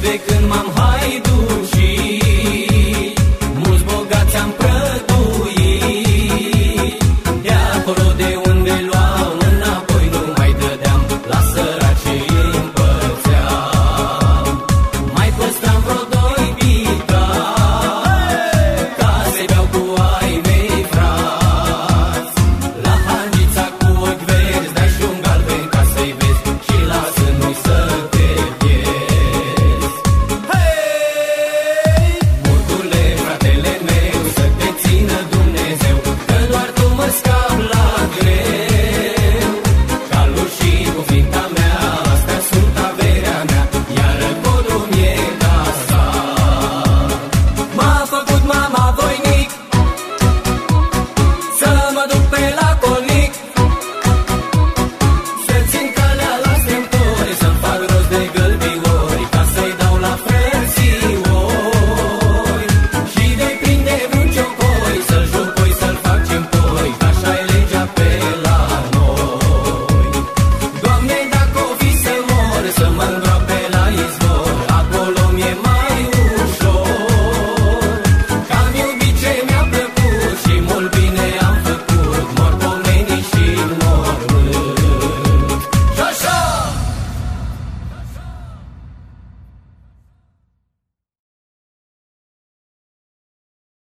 de când m-am haidut